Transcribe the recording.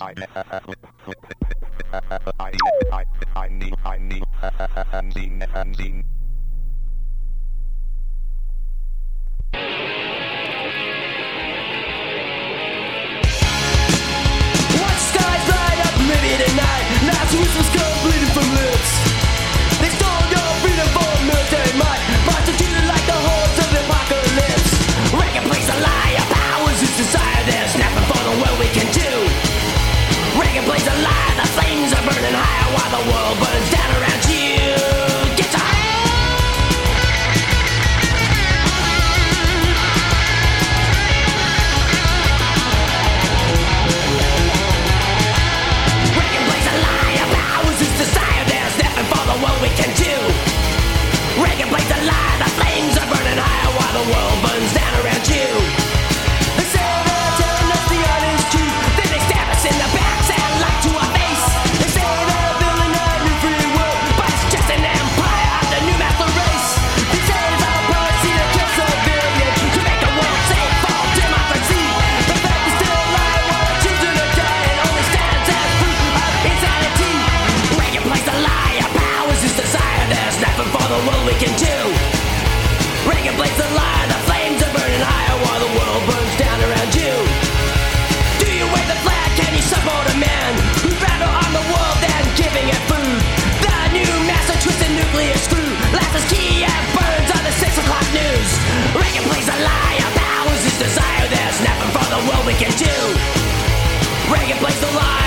I, I, I, I need, I need, and need, and need. And higher while the world, burns down around quickly a screw. Life is key and burns on the six o'clock news. Reagan plays a lie of ours is desire. There's nothing for the world we can do. Reagan plays the lie